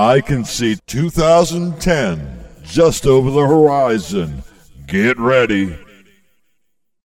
I can see 2010 just over the horizon. Get ready.